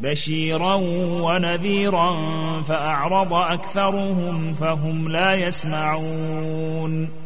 بشيرا ونذيرا فأعرض أكثرهم فهم لا يسمعون